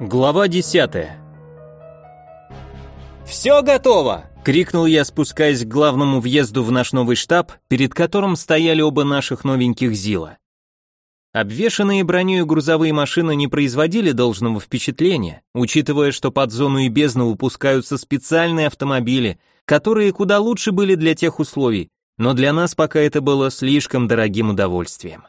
Глава 10. Все готово, крикнул я, спускаясь к главному въезду в наш новый штаб, перед которым стояли оба наших новеньких Зила. Обвешанные броней грузовые машины не производили должного впечатления, учитывая, что под зону и бездну выпускаются специальные автомобили, которые куда лучше были для тех условий, но для нас пока это было слишком дорогим удовольствием.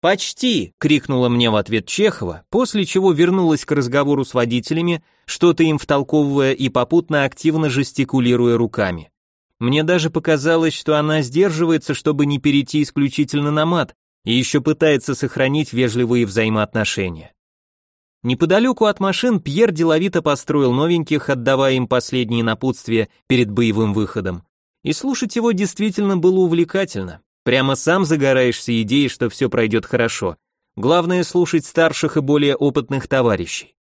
«Почти!» — крикнула мне в ответ Чехова, после чего вернулась к разговору с водителями, что-то им втолковывая и попутно активно жестикулируя руками. Мне даже показалось, что она сдерживается, чтобы не перейти исключительно на мат, и еще пытается сохранить вежливые взаимоотношения. Неподалеку от машин Пьер деловито построил новеньких, отдавая им последние напутствия перед боевым выходом. И слушать его действительно было увлекательно. Прямо сам загораешься идеей, что все пройдет хорошо. Главное слушать старших и более опытных товарищей.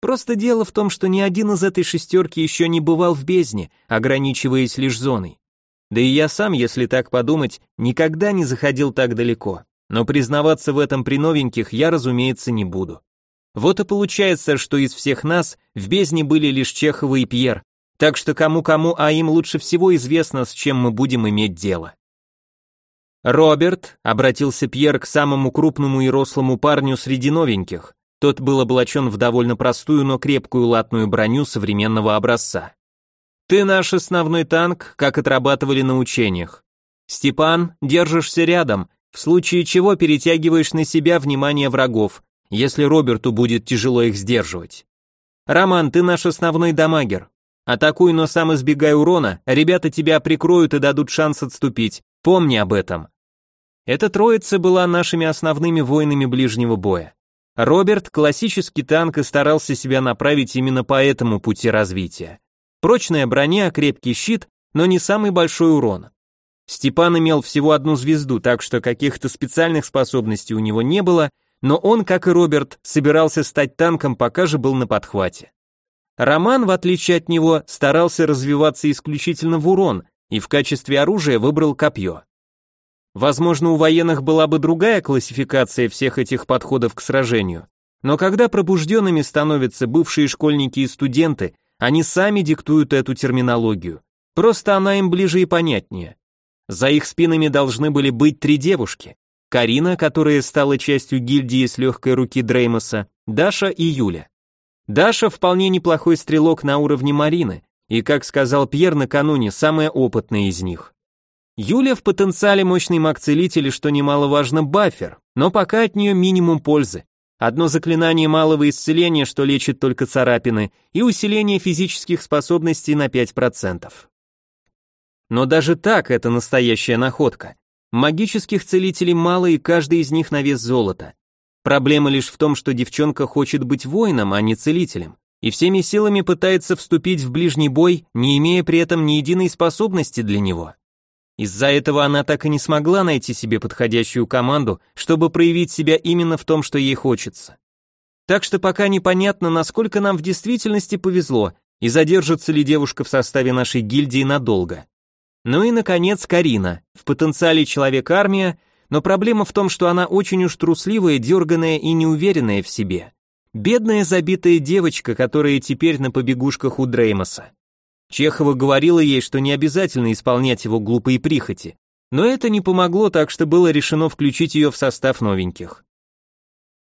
Просто дело в том, что ни один из этой шестерки еще не бывал в бездне, ограничиваясь лишь зоной. Да и я сам, если так подумать, никогда не заходил так далеко. Но признаваться в этом при новеньких я, разумеется, не буду. Вот и получается, что из всех нас в бездне были лишь Чехова и Пьер, так что кому-кому, а им лучше всего известно, с чем мы будем иметь дело. «Роберт», — обратился Пьер к самому крупному и рослому парню среди новеньких. Тот был облачен в довольно простую, но крепкую латную броню современного образца. «Ты наш основной танк, как отрабатывали на учениях. Степан, держишься рядом, в случае чего перетягиваешь на себя внимание врагов, если Роберту будет тяжело их сдерживать. Роман, ты наш основной дамагер. Атакуй, но сам избегай урона, ребята тебя прикроют и дадут шанс отступить. Помни об этом. Эта троица была нашими основными воинами ближнего боя. Роберт, классический танк, и старался себя направить именно по этому пути развития. Прочная броня, крепкий щит, но не самый большой урон. Степан имел всего одну звезду, так что каких-то специальных способностей у него не было, но он, как и Роберт, собирался стать танком, пока же был на подхвате. Роман, в отличие от него, старался развиваться исключительно в урон и в качестве оружия выбрал копье. Возможно, у военных была бы другая классификация всех этих подходов к сражению. Но когда пробужденными становятся бывшие школьники и студенты, они сами диктуют эту терминологию. Просто она им ближе и понятнее. За их спинами должны были быть три девушки. Карина, которая стала частью гильдии с легкой руки Дреймоса, Даша и Юля. Даша вполне неплохой стрелок на уровне Марины, и, как сказал Пьер накануне, самая опытная из них. Юля в потенциале мощный маг-целитель и, что немаловажно, бафер, но пока от нее минимум пользы. Одно заклинание малого исцеления, что лечит только царапины, и усиление физических способностей на 5%. Но даже так это настоящая находка. Магических целителей мало, и каждый из них на вес золота. Проблема лишь в том, что девчонка хочет быть воином, а не целителем, и всеми силами пытается вступить в ближний бой, не имея при этом ни единой способности для него. Из-за этого она так и не смогла найти себе подходящую команду, чтобы проявить себя именно в том, что ей хочется. Так что пока непонятно, насколько нам в действительности повезло, и задержится ли девушка в составе нашей гильдии надолго. Ну и, наконец, Карина, в потенциале человек-армия, но проблема в том, что она очень уж трусливая, дерганая и неуверенная в себе. Бедная забитая девочка, которая теперь на побегушках у Дреймоса. Чехова говорила ей, что не обязательно исполнять его глупые прихоти, но это не помогло, так что было решено включить ее в состав новеньких.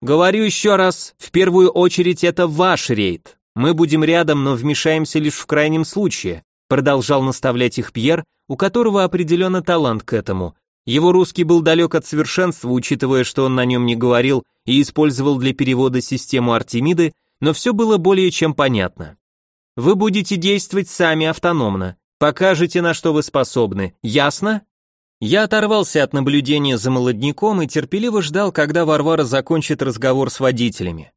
Говорю еще раз, в первую очередь это ваш рейд. Мы будем рядом, но вмешаемся лишь в крайнем случае, продолжал наставлять их Пьер, у которого определенно талант к этому. Его русский был далек от совершенства, учитывая, что он на нем не говорил и использовал для перевода систему Артемиды, но все было более чем понятно. Вы будете действовать сами автономно. Покажете, на что вы способны. Ясно? Я оторвался от наблюдения за молодняком и терпеливо ждал, когда Варвара закончит разговор с водителями.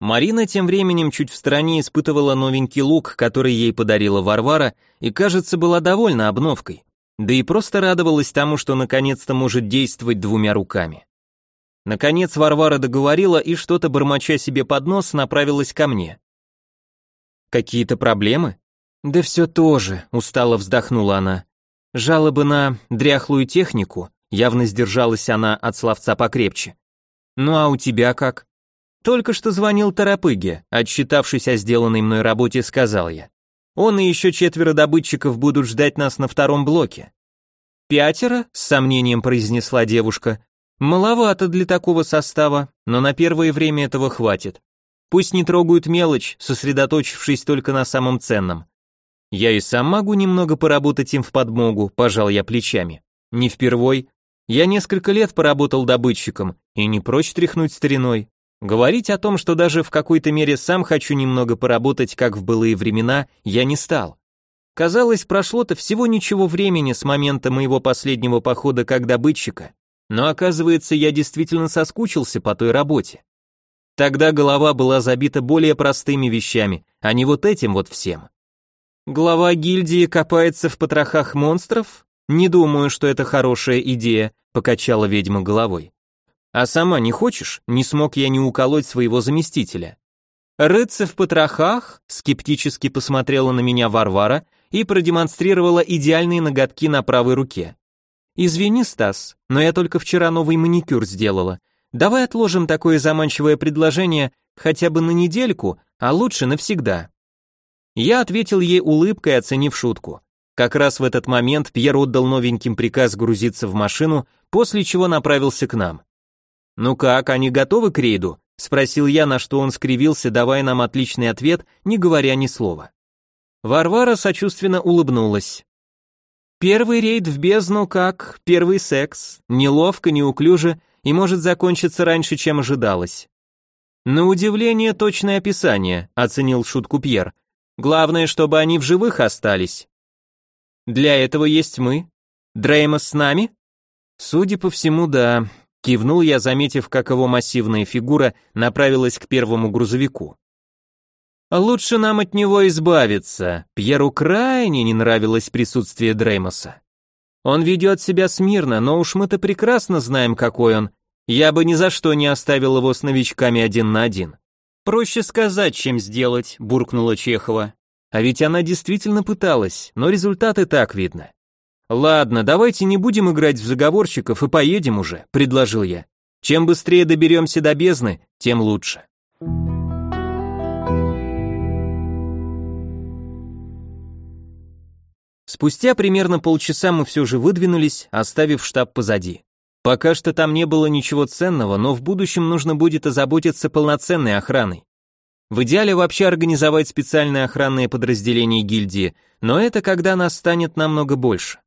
Марина тем временем чуть в стороне испытывала новенький лук, который ей подарила Варвара, и, кажется, была довольна обновкой. Да и просто радовалась тому, что наконец-то может действовать двумя руками. Наконец Варвара договорила и что-то бормоча себе под нос направилась ко мне. Какие-то проблемы? Да все тоже, устало вздохнула она. Жалобы на дряхлую технику, явно сдержалась она от словца покрепче. Ну а у тебя как? Только что звонил Тарапыге, отчитавшись о сделанной мной работе, сказал я. Он и еще четверо добытчиков будут ждать нас на втором блоке. Пятеро, с сомнением произнесла девушка. Маловато для такого состава, но на первое время этого хватит. Пусть не трогают мелочь, сосредоточившись только на самом ценном. Я и сам могу немного поработать им в подмогу, пожал я плечами. Не впервой. Я несколько лет поработал добытчиком и не прочь тряхнуть стариной. Говорить о том, что даже в какой-то мере сам хочу немного поработать, как в былые времена, я не стал. Казалось, прошло-то всего ничего времени с момента моего последнего похода как добытчика, но оказывается, я действительно соскучился по той работе. Тогда голова была забита более простыми вещами, а не вот этим вот всем. Глава гильдии копается в потрохах монстров? Не думаю, что это хорошая идея, покачала ведьма головой. А сама не хочешь? Не смог я не уколоть своего заместителя. Рыться в потрохах? Скептически посмотрела на меня Варвара и продемонстрировала идеальные ноготки на правой руке. Извини, Стас, но я только вчера новый маникюр сделала. Давай отложим такое заманчивое предложение хотя бы на недельку, а лучше навсегда. Я ответил ей улыбкой, оценив шутку. Как раз в этот момент Пьер отдал новеньким приказ грузиться в машину, после чего направился к нам. «Ну как, они готовы к рейду?» — спросил я, на что он скривился, давая нам отличный ответ, не говоря ни слова. Варвара сочувственно улыбнулась. Первый рейд в бездну как первый секс, неловко, неуклюже и может закончиться раньше, чем ожидалось. На удивление точное описание, оценил шутку Пьер. Главное, чтобы они в живых остались. Для этого есть мы. Дреймос с нами? Судя по всему, да. Кивнул я, заметив, как его массивная фигура направилась к первому грузовику. Лучше нам от него избавиться. Пьеру крайне не нравилось присутствие Дреймоса. Он ведет себя смирно, но уж мы-то прекрасно знаем, какой он. Я бы ни за что не оставил его с новичками один на один. Проще сказать, чем сделать, буркнула Чехова. А ведь она действительно пыталась, но результаты так видно. «Ладно, давайте не будем играть в заговорщиков и поедем уже», — предложил я. «Чем быстрее доберемся до бездны, тем лучше». Спустя примерно полчаса мы все же выдвинулись, оставив штаб позади. Пока что там не было ничего ценного, но в будущем нужно будет озаботиться полноценной охраной. В идеале вообще организовать специальное охранное подразделение гильдии, но это когда нас станет намного больше.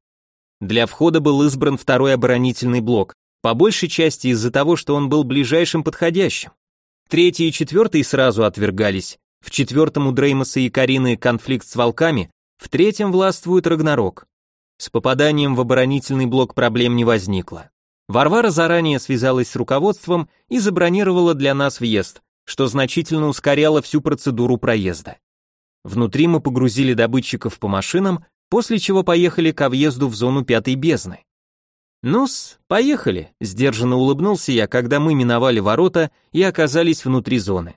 Для входа был избран второй оборонительный блок, по большей части из-за того, что он был ближайшим подходящим. Третий и четвертый сразу отвергались. В четвертом у Дреймоса и Карины конфликт с волками, в третьем властвует Рагнарок. С попаданием в оборонительный блок проблем не возникло. Варвара заранее связалась с руководством и забронировала для нас въезд, что значительно ускоряло всю процедуру проезда. Внутри мы погрузили добытчиков по машинам, после чего поехали ко въезду в зону пятой бездны. «Ну-с, поехали», — сдержанно улыбнулся я, когда мы миновали ворота и оказались внутри зоны.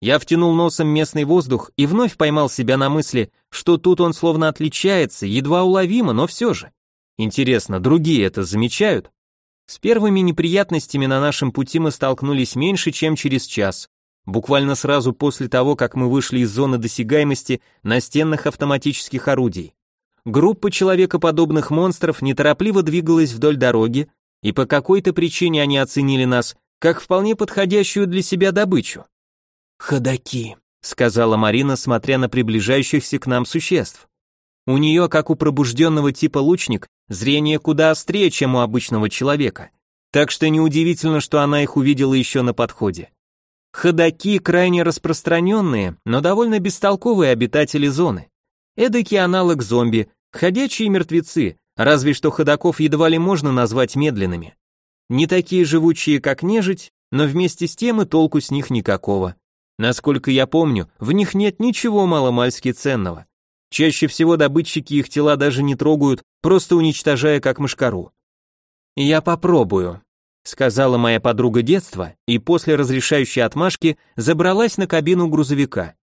Я втянул носом местный воздух и вновь поймал себя на мысли, что тут он словно отличается, едва уловимо, но все же. Интересно, другие это замечают? С первыми неприятностями на нашем пути мы столкнулись меньше, чем через час. Буквально сразу после того, как мы вышли из зоны досягаемости настенных автоматических орудий. Группа человекоподобных монстров неторопливо двигалась вдоль дороги, и по какой-то причине они оценили нас как вполне подходящую для себя добычу. «Ходаки», — сказала Марина, смотря на приближающихся к нам существ. У нее, как у пробужденного типа лучник, зрение куда острее, чем у обычного человека. Так что неудивительно, что она их увидела еще на подходе. Ходаки крайне распространенные, но довольно бестолковые обитатели зоны. Эдакий аналог зомби, Ходячие мертвецы, разве что ходаков едва ли можно назвать медленными. Не такие живучие, как нежить, но вместе с тем и толку с них никакого. Насколько я помню, в них нет ничего маломальски ценного. Чаще всего добытчики их тела даже не трогают, просто уничтожая как мышкару. «Я попробую», — сказала моя подруга детства, и после разрешающей отмашки забралась на кабину грузовика.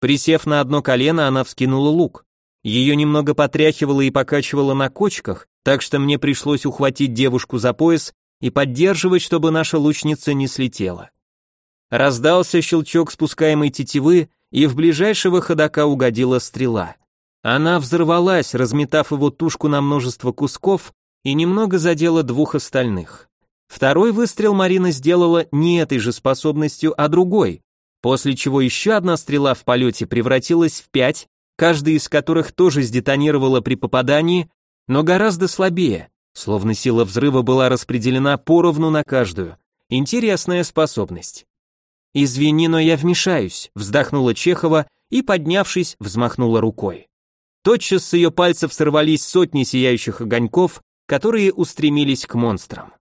Присев на одно колено, она вскинула лук. Ее немного потряхивало и покачивало на кочках, так что мне пришлось ухватить девушку за пояс и поддерживать, чтобы наша лучница не слетела. Раздался щелчок спускаемой тетивы, и в ближайшего ходока угодила стрела. Она взорвалась, разметав его тушку на множество кусков и немного задела двух остальных. Второй выстрел Марина сделала не этой же способностью, а другой, после чего еще одна стрела в полете превратилась в пять, каждая из которых тоже сдетонировала при попадании, но гораздо слабее, словно сила взрыва была распределена поровну на каждую. Интересная способность. «Извини, но я вмешаюсь», вздохнула Чехова и, поднявшись, взмахнула рукой. Тотчас с ее пальцев сорвались сотни сияющих огоньков, которые устремились к монстрам.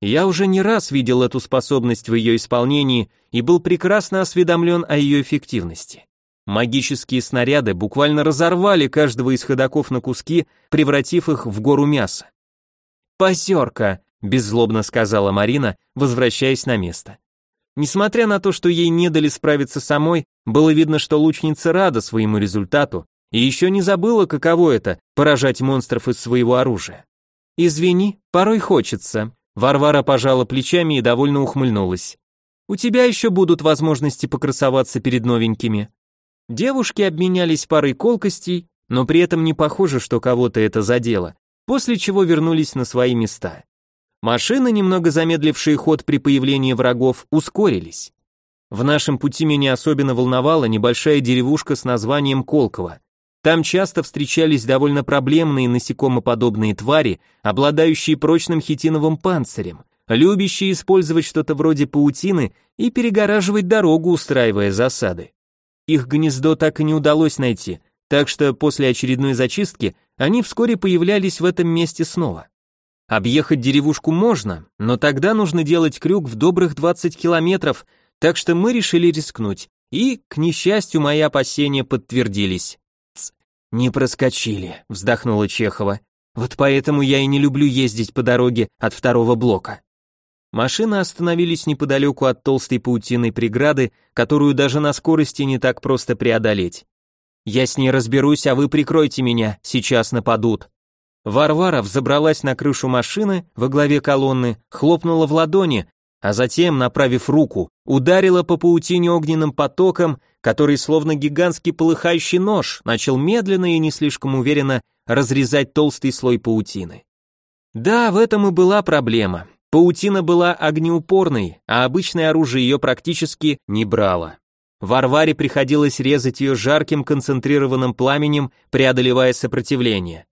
Я уже не раз видел эту способность в ее исполнении и был прекрасно осведомлен о ее эффективности. Магические снаряды буквально разорвали каждого из ходоков на куски, превратив их в гору мяса. «Позерка», — беззлобно сказала Марина, возвращаясь на место. Несмотря на то, что ей не дали справиться самой, было видно, что лучница рада своему результату и еще не забыла, каково это — поражать монстров из своего оружия. «Извини, порой хочется», — Варвара пожала плечами и довольно ухмыльнулась. «У тебя еще будут возможности покрасоваться перед новенькими». Девушки обменялись парой колкостей, но при этом не похоже, что кого-то это задело, после чего вернулись на свои места. Машины, немного замедлившие ход при появлении врагов, ускорились. В нашем пути меня особенно волновала небольшая деревушка с названием Колково. Там часто встречались довольно проблемные насекомоподобные твари, обладающие прочным хитиновым панцирем, любящие использовать что-то вроде паутины и перегораживать дорогу, устраивая засады. Их гнездо так и не удалось найти, так что после очередной зачистки они вскоре появлялись в этом месте снова. Объехать деревушку можно, но тогда нужно делать крюк в добрых 20 километров, так что мы решили рискнуть. И, к несчастью, мои опасения подтвердились. Ц, не проскочили, вздохнула Чехова. Вот поэтому я и не люблю ездить по дороге от второго блока. Машины остановились неподалеку от толстой паутиной преграды, которую даже на скорости не так просто преодолеть. Я с ней разберусь, а вы прикройте меня, сейчас нападут. Варвара взобралась на крышу машины во главе колонны, хлопнула в ладони, а затем, направив руку, ударила по паутине огненным потоком, который, словно гигантский полыхающий нож, начал медленно и не слишком уверенно разрезать толстый слой паутины. Да, в этом и была проблема. Паутина была огнеупорной, а обычное оружие ее практически не брало. Варваре приходилось резать ее жарким концентрированным пламенем, преодолевая сопротивление.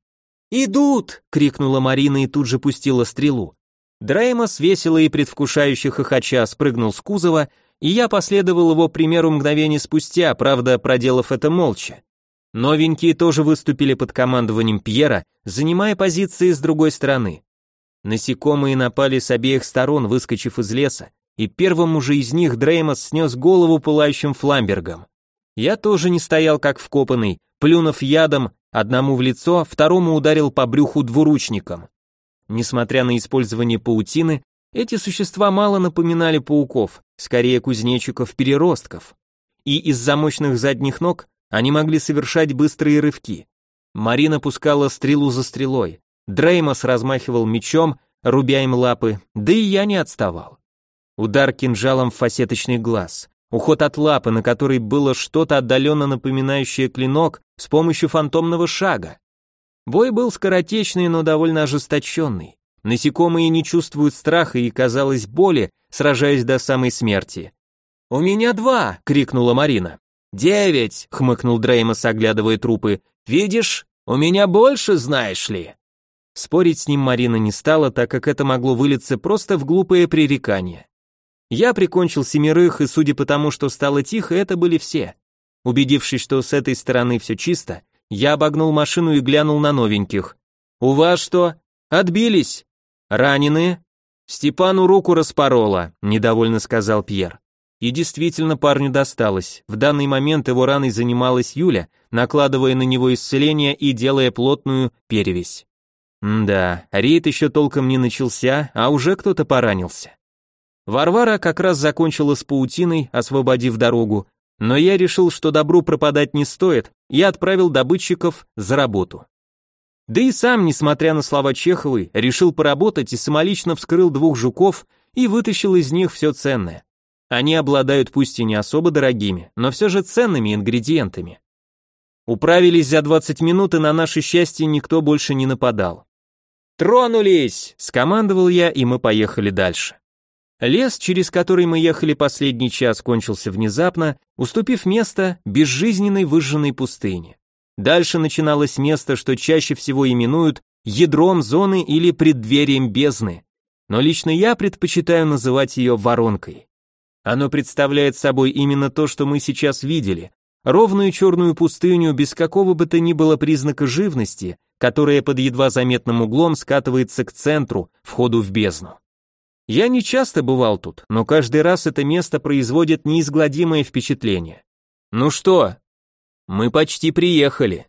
«Идут!» — крикнула Марина и тут же пустила стрелу. Дреймос весело и предвкушающе хохоча спрыгнул с кузова, и я последовал его примеру мгновение спустя, правда, проделав это молча. Новенькие тоже выступили под командованием Пьера, занимая позиции с другой стороны. Насекомые напали с обеих сторон, выскочив из леса, и первому же из них Дреймос снес голову пылающим фламбергом. Я тоже не стоял как вкопанный, плюнув ядом, Одному в лицо, второму ударил по брюху двуручником. Несмотря на использование паутины, эти существа мало напоминали пауков, скорее кузнечиков-переростков. И из-за мощных задних ног они могли совершать быстрые рывки. Марина пускала стрелу за стрелой, Дреймос размахивал мечом, рубя им лапы, да и я не отставал. Удар кинжалом в фасеточный глаз, Уход от лапы, на которой было что-то отдаленно напоминающее клинок, с помощью фантомного шага. Бой был скоротечный, но довольно ожесточенный. Насекомые не чувствуют страха и, казалось, боли, сражаясь до самой смерти. «У меня два!» — крикнула Марина. «Девять!» — хмыкнул Дреймос, оглядывая трупы. «Видишь, у меня больше, знаешь ли!» Спорить с ним Марина не стала, так как это могло вылиться просто в глупое пререкание. Я прикончил семерых, и судя по тому, что стало тихо, это были все. Убедившись, что с этой стороны все чисто, я обогнул машину и глянул на новеньких. «У вас что? Отбились? Раненые?» «Степану руку распорола», — недовольно сказал Пьер. И действительно парню досталось. В данный момент его раной занималась Юля, накладывая на него исцеление и делая плотную перевязь. М да, рейд еще толком не начался, а уже кто-то поранился. Варвара как раз закончила с паутиной, освободив дорогу, но я решил, что добру пропадать не стоит, и отправил добытчиков за работу. Да и сам, несмотря на слова Чеховой, решил поработать и самолично вскрыл двух жуков и вытащил из них все ценное. Они обладают пусть и не особо дорогими, но все же ценными ингредиентами. Управились за 20 минут, и на наше счастье никто больше не нападал. «Тронулись!» – скомандовал я, и мы поехали дальше. Лес, через который мы ехали последний час, кончился внезапно, уступив место безжизненной выжженной пустыне. Дальше начиналось место, что чаще всего именуют ядром зоны или преддверием бездны, но лично я предпочитаю называть ее воронкой. Оно представляет собой именно то, что мы сейчас видели, ровную черную пустыню без какого бы то ни было признака живности, которая под едва заметным углом скатывается к центру, входу в бездну. Я не часто бывал тут, но каждый раз это место производит неизгладимое впечатление. Ну что? Мы почти приехали.